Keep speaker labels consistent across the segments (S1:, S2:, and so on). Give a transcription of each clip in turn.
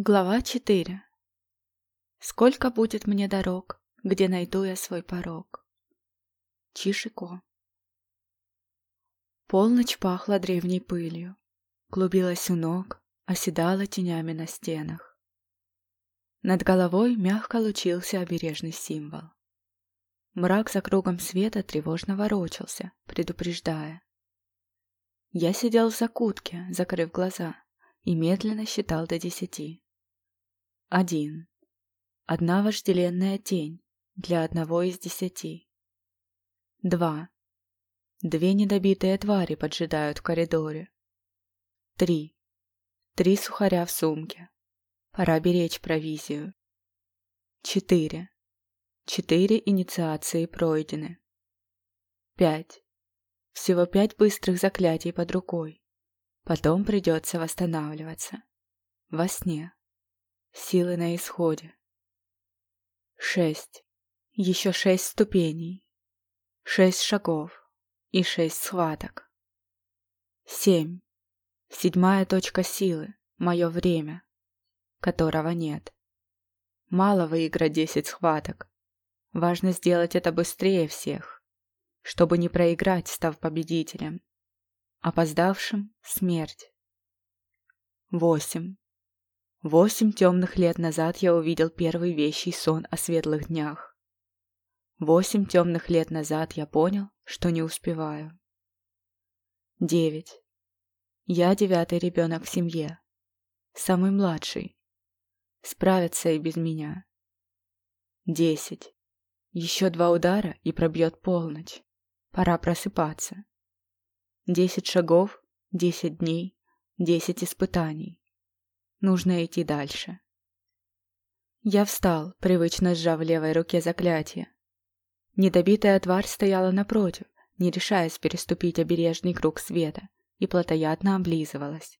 S1: Глава 4 Сколько будет мне дорог, где найду я свой порог? Чишико Полночь пахла древней пылью, клубилась у ног, оседала тенями на стенах. Над головой мягко лучился обережный символ. Мрак за кругом света тревожно ворочался, предупреждая. Я сидел в закутке, закрыв глаза, и медленно считал до десяти. Один. Одна вожделенная тень для одного из десяти. Два. Две недобитые твари поджидают в коридоре. Три. Три сухаря в сумке. Пора беречь провизию. Четыре. Четыре инициации пройдены. Пять. Всего пять быстрых заклятий под рукой. Потом придется восстанавливаться. Во сне. Силы на исходе. Шесть. Еще шесть ступеней. Шесть шагов. И шесть схваток. Семь. Седьмая точка силы. Мое время. Которого нет. Мало выиграть десять схваток. Важно сделать это быстрее всех. Чтобы не проиграть, став победителем. Опоздавшим — смерть. Восемь. Восемь темных лет назад я увидел первый вещий сон о светлых днях. Восемь темных лет назад я понял, что не успеваю. Девять. Я девятый ребенок в семье. Самый младший. Справятся и без меня. Десять. Еще два удара и пробьет полночь. Пора просыпаться. Десять шагов, десять дней, десять испытаний. Нужно идти дальше. Я встал, привычно сжав в левой руке заклятие. Недобитая тварь стояла напротив, не решаясь переступить обережный круг света, и плотоядно облизывалась.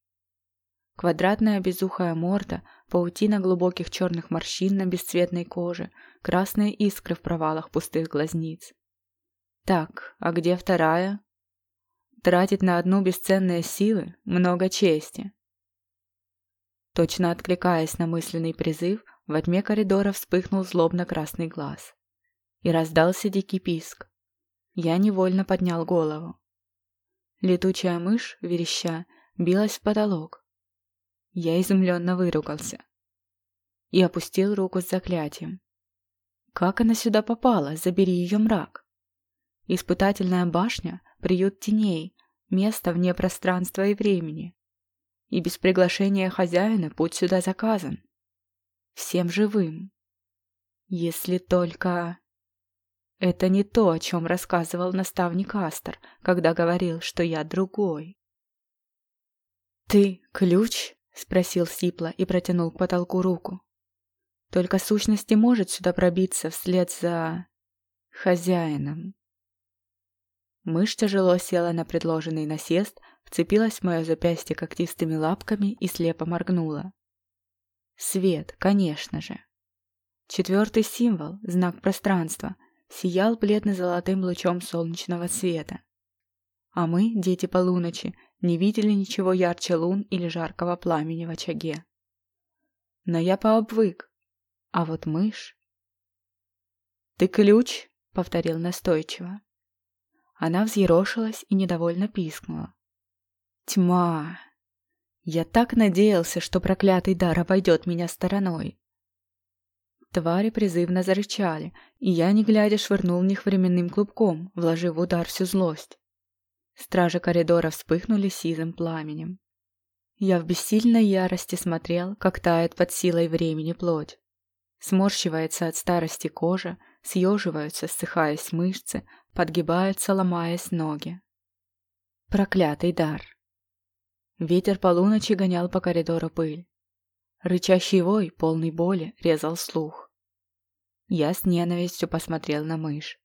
S1: Квадратная безухая морда, паутина глубоких черных морщин на бесцветной коже, красные искры в провалах пустых глазниц. Так, а где вторая? Тратить на одну бесценные силы много чести. Точно откликаясь на мысленный призыв, во тьме коридора вспыхнул злобно-красный глаз. И раздался дикий писк. Я невольно поднял голову. Летучая мышь, вереща, билась в потолок. Я изумленно выругался. И опустил руку с заклятием. Как она сюда попала? Забери ее мрак. Испытательная башня — приют теней, место вне пространства и времени и без приглашения хозяина путь сюда заказан. Всем живым. Если только... Это не то, о чем рассказывал наставник Астер, когда говорил, что я другой. «Ты ключ?» — спросил Сипла и протянул к потолку руку. «Только сущности может сюда пробиться вслед за... хозяином». Мышь тяжело села на предложенный насест, вцепилась в мое запястье когтистыми лапками и слепо моргнула. Свет, конечно же. Четвертый символ, знак пространства, сиял бледно-золотым лучом солнечного света. А мы, дети полуночи, не видели ничего ярче лун или жаркого пламени в очаге. Но я пообвык. А вот мышь... «Ты ключ?» — повторил настойчиво. Она взъерошилась и недовольно пискнула. Тьма. Я так надеялся, что проклятый дар обойдет меня стороной. Твари призывно зарычали, и я, не глядя, швырнул в них временным клубком, вложив в удар всю злость. Стражи коридора вспыхнули сизым пламенем. Я в бессильной ярости смотрел, как тает под силой времени плоть. Сморщивается от старости кожа, съеживаются, ссыхаясь мышцы, подгибаются, ломаясь ноги. Проклятый дар. Ветер полуночи гонял по коридору пыль. Рычащий вой, полный боли, резал слух. Я с ненавистью посмотрел на мышь.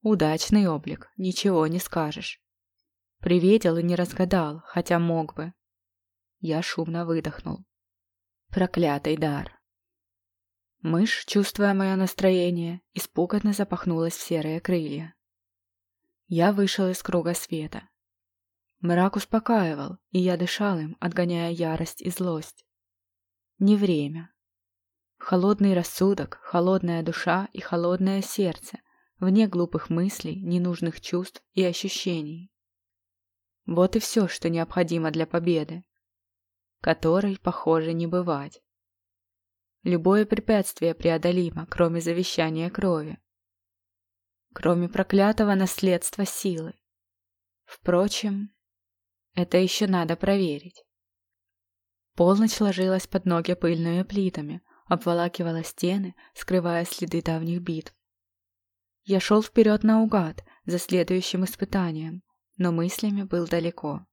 S1: Удачный облик, ничего не скажешь. Приветил и не разгадал, хотя мог бы. Я шумно выдохнул. Проклятый дар. Мышь, чувствуя мое настроение, испуганно запахнулась в серые крылья. Я вышел из круга света. Мрак успокаивал, и я дышал им, отгоняя ярость и злость. не время. Холодный рассудок, холодная душа и холодное сердце, вне глупых мыслей, ненужных чувств и ощущений. Вот и все, что необходимо для победы, которой, похоже, не бывать. Любое препятствие преодолимо, кроме завещания крови, кроме проклятого наследства силы. Впрочем, это еще надо проверить. Полночь ложилась под ноги пыльными плитами, обволакивала стены, скрывая следы давних битв. Я шел вперед наугад, за следующим испытанием, но мыслями был далеко.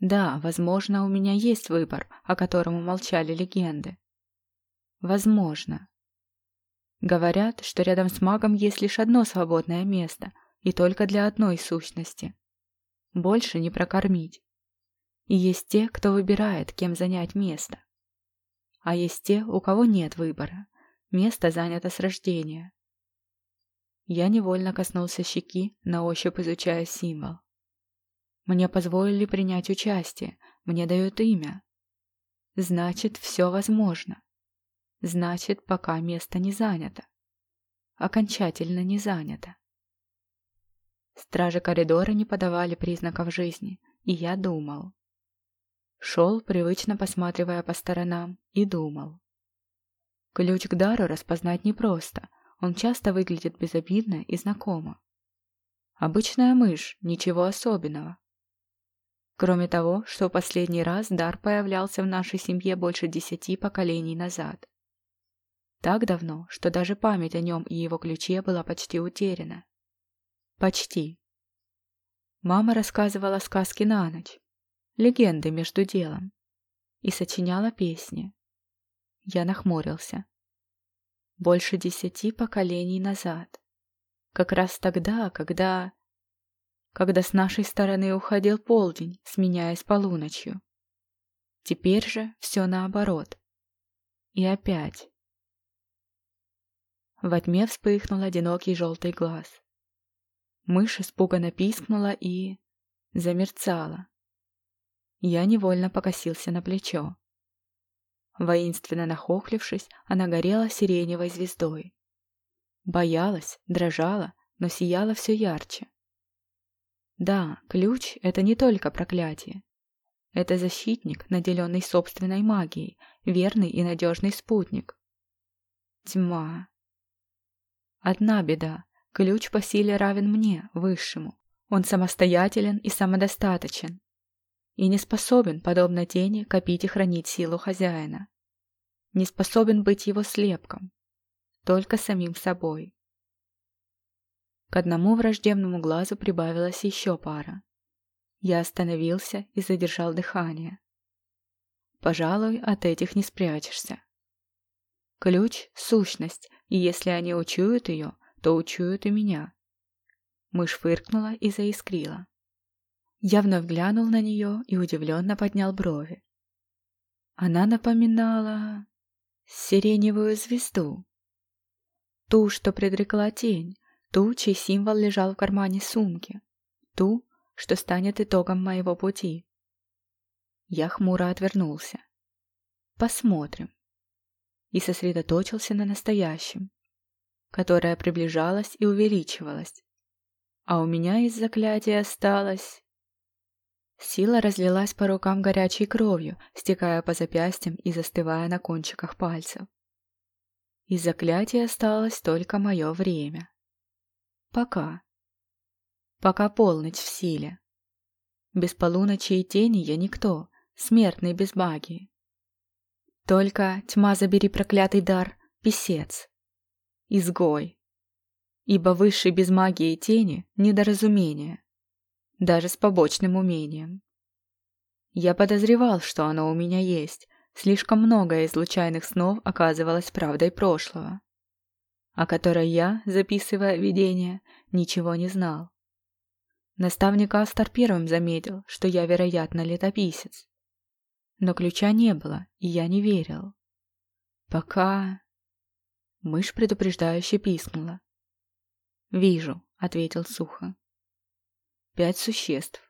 S1: Да, возможно, у меня есть выбор, о котором умолчали легенды. Возможно. Говорят, что рядом с магом есть лишь одно свободное место, и только для одной сущности. Больше не прокормить. И есть те, кто выбирает, кем занять место. А есть те, у кого нет выбора. Место занято с рождения. Я невольно коснулся щеки, на ощупь изучая символ. Мне позволили принять участие, мне дают имя. Значит, все возможно. Значит, пока место не занято. Окончательно не занято. Стражи коридора не подавали признаков жизни, и я думал. Шел, привычно посматривая по сторонам, и думал. Ключ к дару распознать непросто, он часто выглядит безобидно и знакомо. Обычная мышь, ничего особенного. Кроме того, что последний раз дар появлялся в нашей семье больше десяти поколений назад. Так давно, что даже память о нем и его ключе была почти утеряна. Почти. Мама рассказывала сказки на ночь, легенды между делом, и сочиняла песни. Я нахмурился. Больше десяти поколений назад. Как раз тогда, когда... Когда с нашей стороны уходил полдень, сменяясь полуночью. Теперь же все наоборот. И опять. Во тьме вспыхнул одинокий желтый глаз. Мышь испуганно пискнула и... замерцала. Я невольно покосился на плечо. Воинственно нахохлившись, она горела сиреневой звездой. Боялась, дрожала, но сияла все ярче. Да, ключ — это не только проклятие. Это защитник, наделенный собственной магией, верный и надежный спутник. Тьма. Одна беда. Ключ по силе равен мне, высшему. Он самостоятелен и самодостаточен и не способен, подобно тени, копить и хранить силу хозяина. Не способен быть его слепком, только самим собой. К одному враждебному глазу прибавилась еще пара. Я остановился и задержал дыхание. Пожалуй, от этих не спрячешься. Ключ — сущность, и если они учуют ее, то учуют и меня. Мышь фыркнула и заискрила. Я вновь глянул на нее и удивленно поднял брови. Она напоминала сиреневую звезду. Ту, что предрекла тень, ту, чей символ лежал в кармане сумки, ту, что станет итогом моего пути. Я хмуро отвернулся. Посмотрим. И сосредоточился на настоящем, которое приближалось и увеличивалось. А у меня из заклятия осталось Сила разлилась по рукам горячей кровью, стекая по запястьям и застывая на кончиках пальцев. Из заклятия осталось только мое время. Пока. Пока полночь в силе. Без полуночи и тени я никто, смертный без магии. Только, тьма забери проклятый дар, писец. Изгой. Ибо высший без магии тени — недоразумение даже с побочным умением. Я подозревал, что оно у меня есть, слишком многое из случайных снов оказывалось правдой прошлого, о которой я, записывая видение, ничего не знал. Наставник Астер первым заметил, что я, вероятно, летописец. Но ключа не было, и я не верил. Пока... Мышь предупреждающе пискнула. «Вижу», — ответил сухо. Пять существ.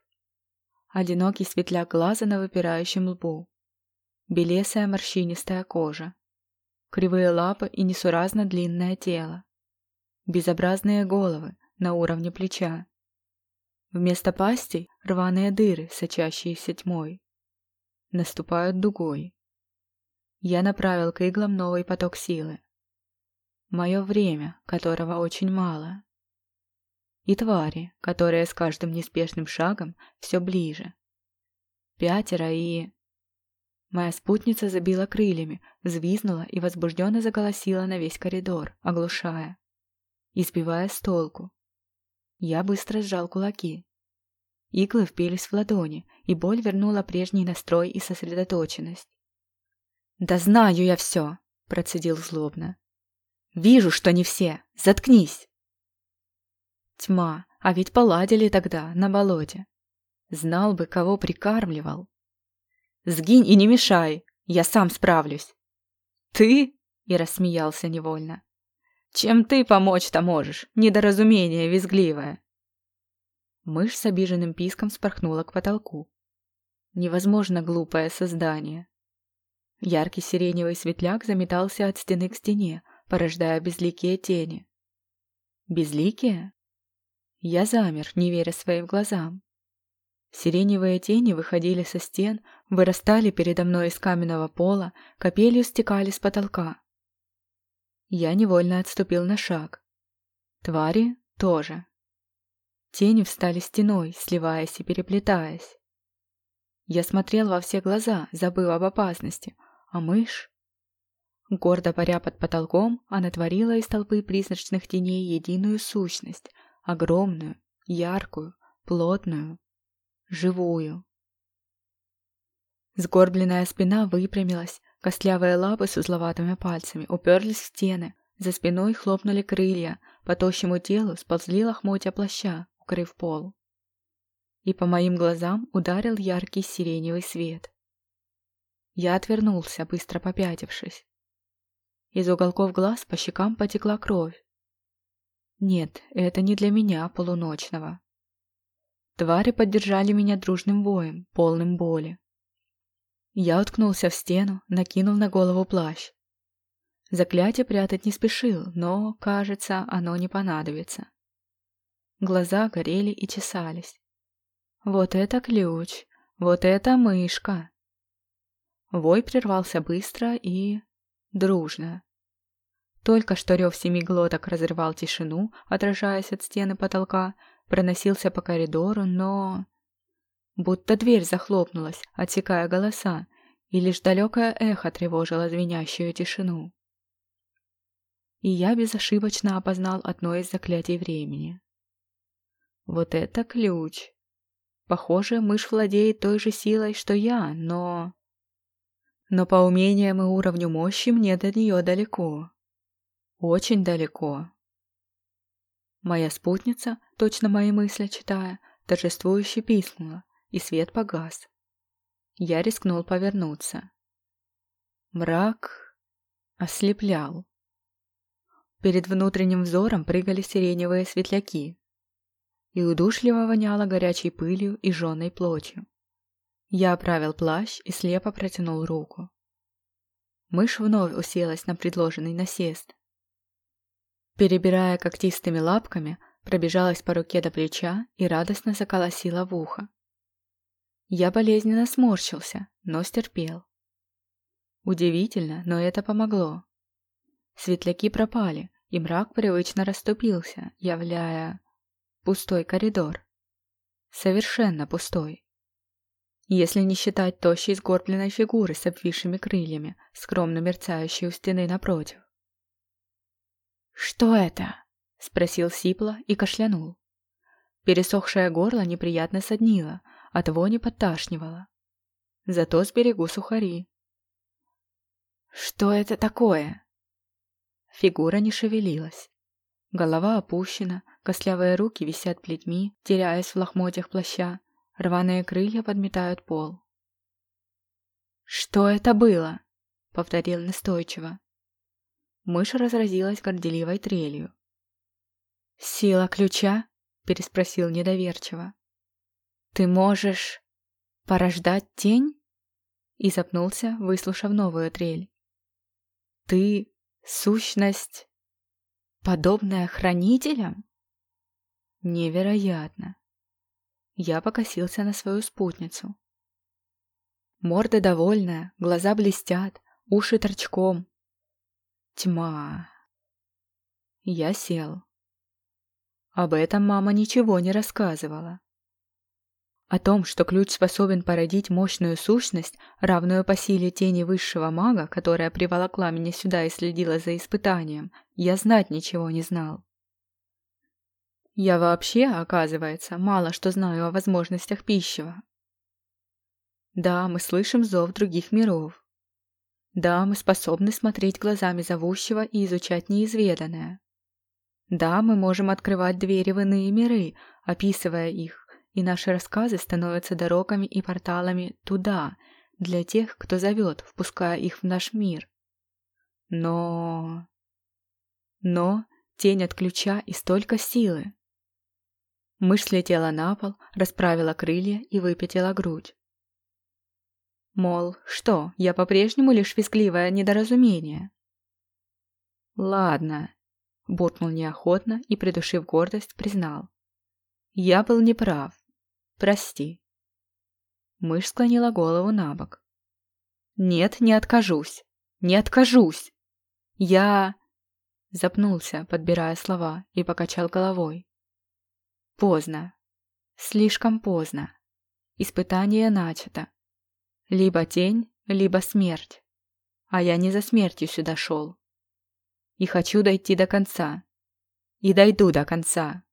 S1: Одинокий светляк глаза на выпирающем лбу. белесая морщинистая кожа, кривые лапы и несуразно длинное тело, безобразные головы на уровне плеча. Вместо пастей рваные дыры, сочащиеся тьмой. Наступают дугой. Я направил к иглам новый поток силы. Мое время, которого очень мало. И твари, которые с каждым неспешным шагом все ближе. Пятеро и... Моя спутница забила крыльями, взвизнула и возбужденно заголосила на весь коридор, оглушая, избивая с толку. Я быстро сжал кулаки. Иглы впились в ладони, и боль вернула прежний настрой и сосредоточенность. «Да знаю я все!» – процедил злобно. «Вижу, что не все! Заткнись!» Тьма, а ведь поладили тогда, на болоте. Знал бы, кого прикармливал. Сгинь и не мешай, я сам справлюсь. Ты? И рассмеялся невольно. Чем ты помочь-то можешь, недоразумение визгливое? Мышь с обиженным писком спорхнула к потолку. Невозможно глупое создание. Яркий сиреневый светляк заметался от стены к стене, порождая безликие тени. Безликие? Я замер, не веря своим глазам. Сиреневые тени выходили со стен, вырастали передо мной из каменного пола, капелью стекали с потолка. Я невольно отступил на шаг. Твари тоже. Тени встали стеной, сливаясь и переплетаясь. Я смотрел во все глаза, забыв об опасности, а мышь... Гордо паря под потолком, она творила из толпы призрачных теней единую сущность, огромную, яркую, плотную, живую. Сгорбленная спина выпрямилась, костлявые лапы с узловатыми пальцами уперлись в стены, за спиной хлопнули крылья, по тощему телу сползли лохмотья плаща, укрыв пол. И по моим глазам ударил яркий сиреневый свет. Я отвернулся, быстро попятившись. Из уголков глаз по щекам потекла кровь. Нет, это не для меня, полуночного. Твари поддержали меня дружным воем, полным боли. Я уткнулся в стену, накинул на голову плащ. Заклятие прятать не спешил, но, кажется, оно не понадобится. Глаза горели и чесались. Вот это ключ, вот это мышка. Вой прервался быстро и... дружно. Только что рев семи глоток разрывал тишину, отражаясь от стены потолка, проносился по коридору, но... Будто дверь захлопнулась, отсекая голоса, и лишь далекое эхо тревожило звенящую тишину. И я безошибочно опознал одно из заклятий времени. Вот это ключ. Похоже, мышь владеет той же силой, что я, но... Но по умениям и уровню мощи мне до нее далеко. Очень далеко. Моя спутница, точно мои мысли читая, торжествующе пискнула, и свет погас. Я рискнул повернуться. Мрак ослеплял. Перед внутренним взором прыгали сиреневые светляки, и удушливо воняло горячей пылью и жженой плотью. Я оправил плащ и слепо протянул руку. Мышь вновь уселась на предложенный насест, Перебирая когтистыми лапками, пробежалась по руке до плеча и радостно заколосила в ухо. Я болезненно сморщился, но стерпел. Удивительно, но это помогло. Светляки пропали, и мрак привычно расступился, являя пустой коридор. Совершенно пустой. Если не считать тощей сгорбленной фигуры с обвисшими крыльями, скромно мерцающей у стены напротив. «Что это?» — спросил Сипла и кашлянул. Пересохшее горло неприятно соднило, от вони подташнивало. Зато сберегу сухари. «Что это такое?» Фигура не шевелилась. Голова опущена, костлявые руки висят плетьми, теряясь в лохмотьях плаща, рваные крылья подметают пол. «Что это было?» — повторил настойчиво. Мышь разразилась горделивой трелью. «Сила ключа?» — переспросил недоверчиво. «Ты можешь порождать тень?» и запнулся, выслушав новую трель. «Ты — сущность, подобная хранителям?» «Невероятно!» Я покосился на свою спутницу. Морда довольная, глаза блестят, уши торчком. Тьма. Я сел. Об этом мама ничего не рассказывала. О том, что ключ способен породить мощную сущность, равную по силе тени высшего мага, которая приволокла меня сюда и следила за испытанием, я знать ничего не знал. Я вообще, оказывается, мало что знаю о возможностях пищева. Да, мы слышим зов других миров. Да, мы способны смотреть глазами зовущего и изучать неизведанное. Да, мы можем открывать двери в иные миры, описывая их, и наши рассказы становятся дорогами и порталами туда, для тех, кто зовет, впуская их в наш мир. Но... Но тень от ключа и столько силы. Мышь слетела на пол, расправила крылья и выпятила грудь. Мол, что, я по-прежнему лишь визгливое недоразумение? Ладно, буркнул неохотно и, придушив гордость, признал. Я был неправ. Прости. Мышь склонила голову на бок. Нет, не откажусь. Не откажусь. Я... Запнулся, подбирая слова, и покачал головой. Поздно. Слишком поздно. Испытание начато. Либо тень, либо смерть. А я не за смертью сюда шел. И хочу дойти до конца. И дойду до конца.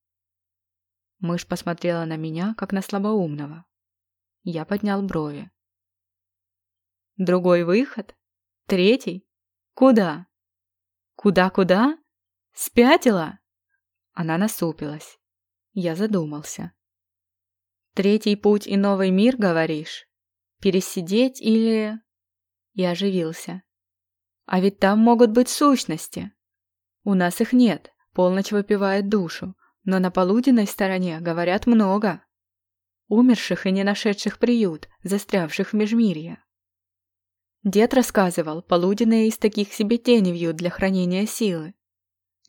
S1: Мышь посмотрела на меня, как на слабоумного. Я поднял брови. Другой выход? Третий? Куда? Куда-куда? Спятила? Она насупилась. Я задумался. Третий путь и новый мир, говоришь? Пересидеть или...» Я оживился. «А ведь там могут быть сущности. У нас их нет, полночь выпивает душу, но на полуденной стороне говорят много. Умерших и не нашедших приют, застрявших в межмирье. Дед рассказывал, полуденные из таких себе тени вьют для хранения силы.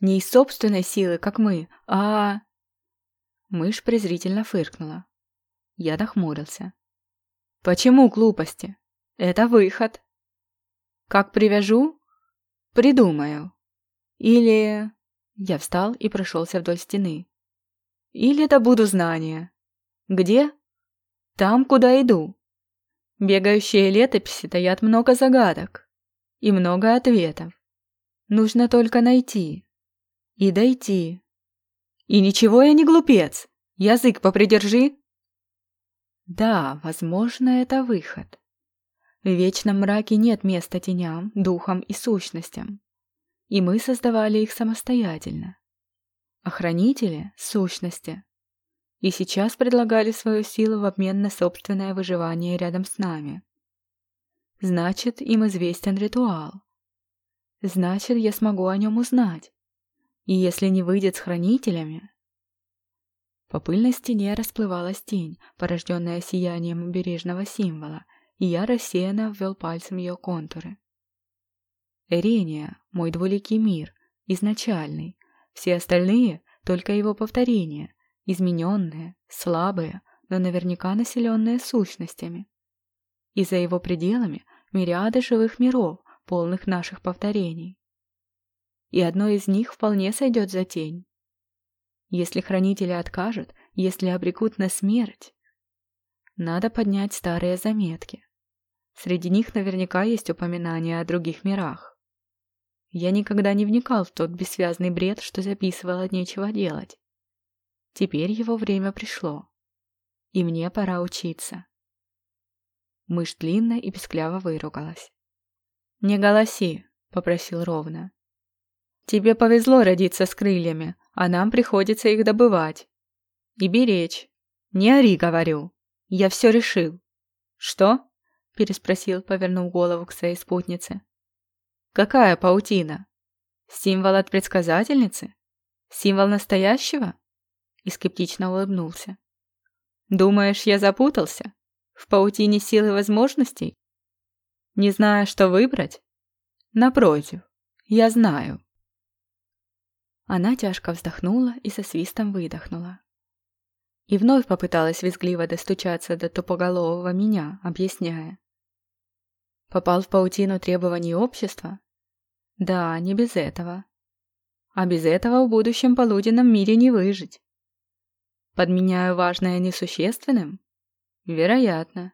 S1: Не из собственной силы, как мы, а... Мышь презрительно фыркнула. Я нахмурился. Почему глупости? Это выход. Как привяжу? Придумаю. Или... Я встал и прошелся вдоль стены. Или добуду знания. Где? Там, куда иду. Бегающие летописи таят много загадок и много ответов. Нужно только найти и дойти. И ничего я не глупец. Язык попридержи. Да, возможно, это выход. В вечном мраке нет места теням, духам и сущностям. И мы создавали их самостоятельно. Охранители — сущности. И сейчас предлагали свою силу в обмен на собственное выживание рядом с нами. Значит, им известен ритуал. Значит, я смогу о нем узнать. И если не выйдет с хранителями, по пыльной стене расплывалась тень, порожденная сиянием бережного символа, и я рассеянно ввел пальцем ее контуры. Эрения, мой двуликий мир, изначальный, все остальные — только его повторения, измененные, слабые, но наверняка населенные сущностями. И за его пределами мириады живых миров, полных наших повторений. И одно из них вполне сойдет за тень. Если хранители откажут, если обрекут на смерть, надо поднять старые заметки. Среди них наверняка есть упоминания о других мирах. Я никогда не вникал в тот бессвязный бред, что записывал нечего делать. Теперь его время пришло. И мне пора учиться. Мышь длинно и пескляво выругалась. «Не голоси», — попросил ровно. «Тебе повезло родиться с крыльями, а нам приходится их добывать. И беречь. Не ори, говорю. Я все решил. Что? Переспросил, повернув голову к своей спутнице. Какая паутина? Символ от предсказательницы? Символ настоящего? И скептично улыбнулся. Думаешь, я запутался? В паутине силы возможностей? Не зная, что выбрать? Напротив, я знаю. Она тяжко вздохнула и со свистом выдохнула. И вновь попыталась визгливо достучаться до тупоголового меня, объясняя. Попал в паутину требований общества? Да, не без этого. А без этого в будущем полуденном мире не выжить. Подменяю важное несущественным? Вероятно.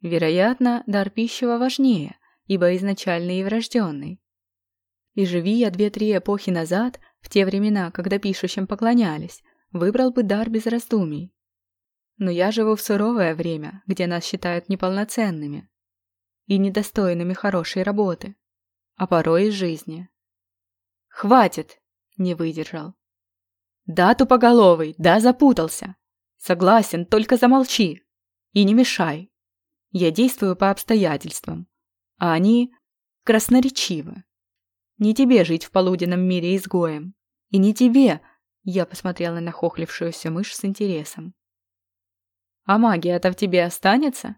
S1: Вероятно, дар пищева важнее, ибо изначальный и врожденный. И живи я две-три эпохи назад, в те времена, когда пишущим поклонялись, выбрал бы дар без раздумий. Но я живу в суровое время, где нас считают неполноценными и недостойными хорошей работы, а порой и жизни. «Хватит!» — не выдержал. «Да, тупоголовый, да, запутался. Согласен, только замолчи и не мешай. Я действую по обстоятельствам, а они красноречивы. Не тебе жить в полуденном мире изгоем, и не тебе я посмотрела на нахохлившуюся мышь с интересом. «А магия-то в тебе останется?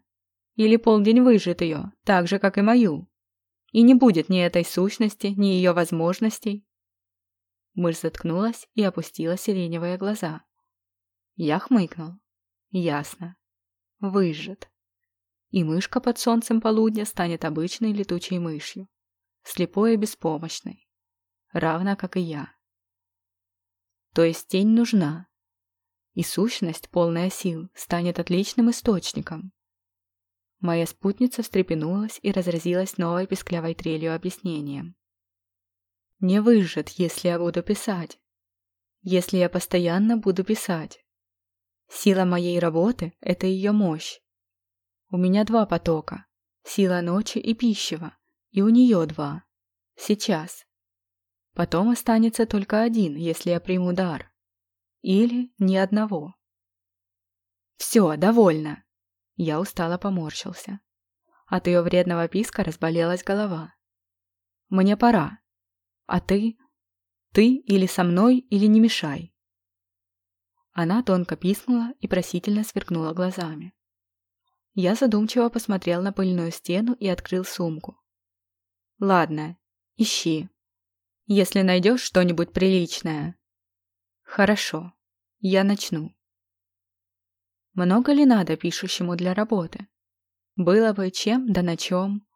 S1: Или полдень выжжет ее, так же, как и мою? И не будет ни этой сущности, ни ее возможностей?» Мышь заткнулась и опустила сиреневые глаза. Я хмыкнул. «Ясно. Выжжет. И мышка под солнцем полудня станет обычной летучей мышью, слепой и беспомощной, равно как и я. То есть тень нужна. И сущность, полная сил, станет отличным источником. Моя спутница встрепенулась и разразилась новой песклявой трелью объяснением. Не выжжет, если я буду писать. Если я постоянно буду писать. Сила моей работы – это ее мощь. У меня два потока – сила ночи и пищева, и у нее два. Сейчас. Потом останется только один, если я приму дар. Или ни одного. Все, довольно. Я устало поморщился. От ее вредного писка разболелась голова. Мне пора. А ты? Ты или со мной, или не мешай. Она тонко пискнула и просительно сверкнула глазами. Я задумчиво посмотрел на пыльную стену и открыл сумку. «Ладно, ищи», если найдешь что-нибудь приличное. Хорошо, я начну. Много ли надо пишущему для работы? Было бы чем, да на чем.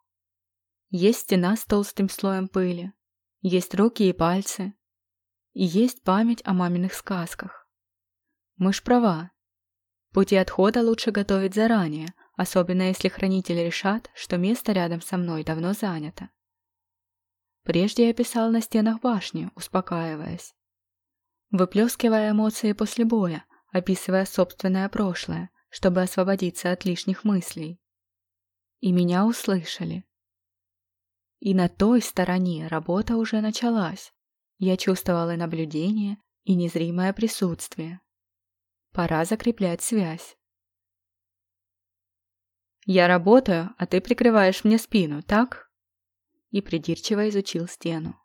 S1: Есть стена с толстым слоем пыли, есть руки и пальцы, и есть память о маминых сказках. Мышь права. Пути отхода лучше готовить заранее, особенно если хранители решат, что место рядом со мной давно занято. Прежде я писал на стенах башни, успокаиваясь. Выплескивая эмоции после боя, описывая собственное прошлое, чтобы освободиться от лишних мыслей. И меня услышали. И на той стороне работа уже началась. Я чувствовала и наблюдение, и незримое присутствие. Пора закреплять связь. «Я работаю, а ты прикрываешь мне спину, так?» И придирчиво изучил стену.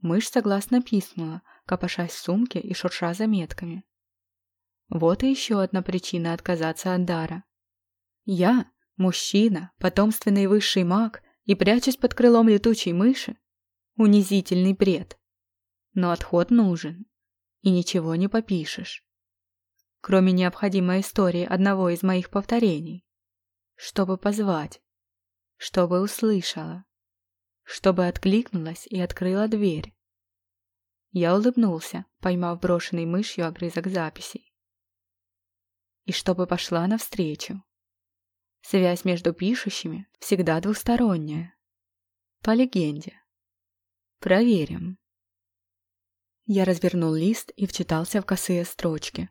S1: Мышь согласно писнула, копошась в сумке и шурша заметками. Вот и еще одна причина отказаться от дара. Я, мужчина, потомственный высший маг и прячусь под крылом летучей мыши? Унизительный бред. Но отход нужен, и ничего не попишешь. Кроме необходимой истории одного из моих повторений. Чтобы позвать. Чтобы услышала чтобы откликнулась и открыла дверь. Я улыбнулся, поймав брошенный мышью огрызок записей. И чтобы пошла навстречу. Связь между пишущими всегда двусторонняя. По легенде. Проверим. Я развернул лист и вчитался в косые строчки.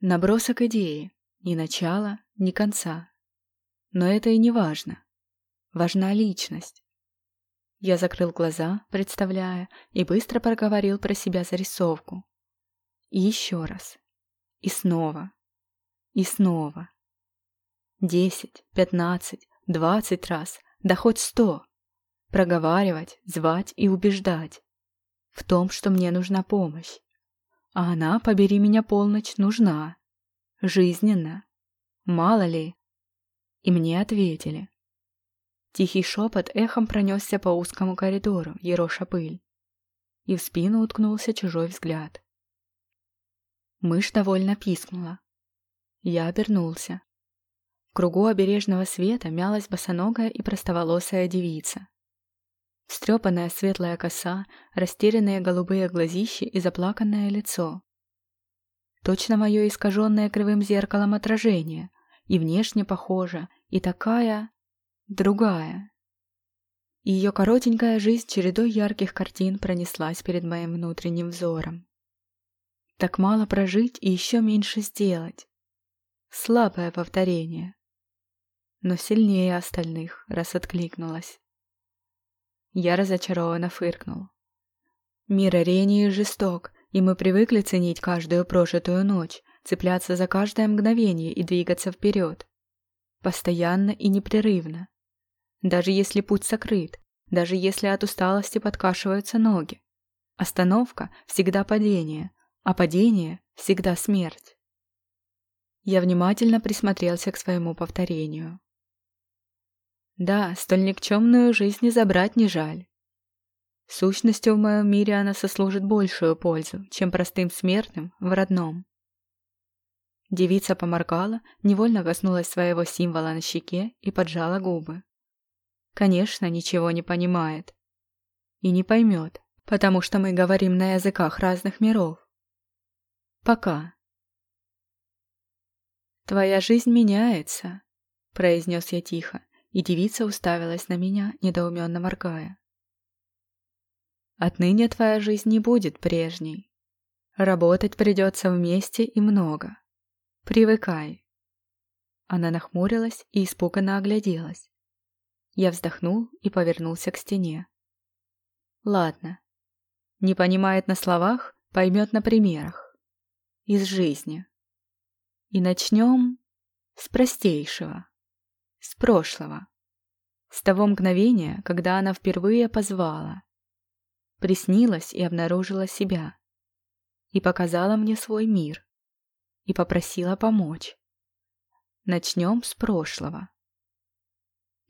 S1: Набросок идеи. Ни начала, ни конца. Но это и не важно. Важна личность. Я закрыл глаза, представляя, и быстро проговорил про себя зарисовку. И еще раз. И снова. И снова. Десять, пятнадцать, двадцать раз, да хоть сто. Проговаривать, звать и убеждать. В том, что мне нужна помощь. А она, побери меня полночь, нужна. Жизненно. Мало ли. И мне ответили. Тихий шепот эхом пронесся по узкому коридору, ероша пыль. И в спину уткнулся чужой взгляд. Мышь довольно пискнула. Я обернулся. В кругу обережного света мялась босоногая и простоволосая девица. Встрепанная светлая коса, растерянные голубые глазищи и заплаканное лицо. Точно мое искаженное кривым зеркалом отражение, и внешне похожа, и такая... другая. Ее коротенькая жизнь чередой ярких картин пронеслась перед моим внутренним взором. Так мало прожить и еще меньше сделать. Слабое повторение. Но сильнее остальных, раз откликнулась. Я разочарованно фыркнул. Мир Арении жесток, и мы привыкли ценить каждую прожитую ночь, цепляться за каждое мгновение и двигаться вперед. Постоянно и непрерывно. Даже если путь сокрыт, даже если от усталости подкашиваются ноги. Остановка – всегда падение, а падение – всегда смерть. Я внимательно присмотрелся к своему повторению. Да, столь никчемную жизнь не забрать не жаль. Сущностью в моем мире она сослужит большую пользу, чем простым смертным в родном. Девица поморгала, невольно коснулась своего символа на щеке и поджала губы. Конечно, ничего не понимает. И не поймет, потому что мы говорим на языках разных миров. Пока. «Твоя жизнь меняется», — произнес я тихо, и девица уставилась на меня, недоуменно моргая. «Отныне твоя жизнь не будет прежней. Работать придется вместе и много. Привыкай». Она нахмурилась и испуганно огляделась. Я вздохнул и повернулся к стене. «Ладно. Не понимает на словах, поймет на примерах. Из жизни. И начнем с простейшего с прошлого. С того мгновения, когда она впервые позвала. Приснилась и обнаружила себя. И показала мне свой мир. И попросила помочь. Начнем с прошлого.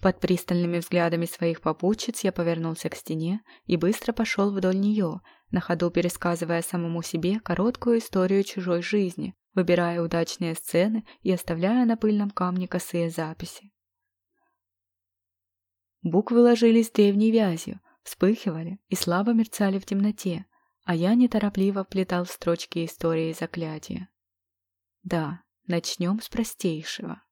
S1: Под пристальными взглядами своих попутчиц я повернулся к стене и быстро пошел вдоль нее, на ходу пересказывая самому себе короткую историю чужой жизни, выбирая удачные сцены и оставляя на пыльном камне косые записи. Буквы ложились древней вязью, вспыхивали и слабо мерцали в темноте, а я неторопливо вплетал в строчки истории заклятия. Да, начнем с простейшего.